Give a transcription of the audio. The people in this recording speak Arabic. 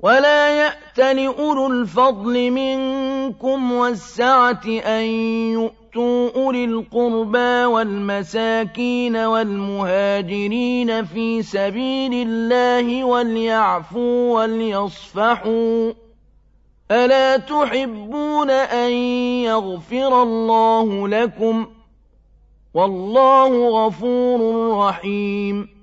وَلَا يَأْتَلِ أُولُو الْفَضْلِ مِنكُمْ وَالسَّعَةِ أَن يُؤْتُوا أُولِي الْقُرْبَىٰ وَالْمَسَاكِينَ وَالْمُهَاجِرِينَ فِي سَبِيلِ اللَّهِ وَلْيَعْفُوا وَلْيَصْفَحُوا ۗ أَلَا تُحِبُّونَ أَن يَغْفِرَ اللَّهُ لَكُمْ ۗ وَاللَّهُ غَفُورٌ رَّحِيمٌ